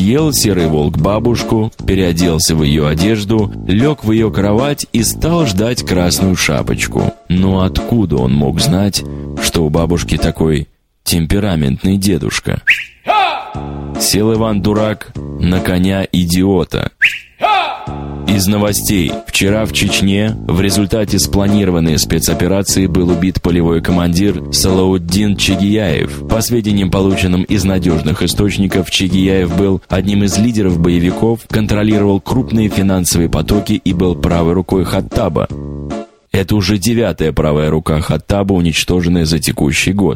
Съел серый волк бабушку, переоделся в ее одежду, лег в ее кровать и стал ждать красную шапочку. Но откуда он мог знать, что у бабушки такой темпераментный дедушка? Сел Иван-дурак на коня идиота. Из новостей. Вчера в Чечне в результате спланированной спецоперации был убит полевой командир Салауддин Чигияев. По сведениям, полученным из надежных источников, Чигияев был одним из лидеров боевиков, контролировал крупные финансовые потоки и был правой рукой Хаттаба. Это уже девятая правая рука Хаттаба, уничтоженная за текущий год.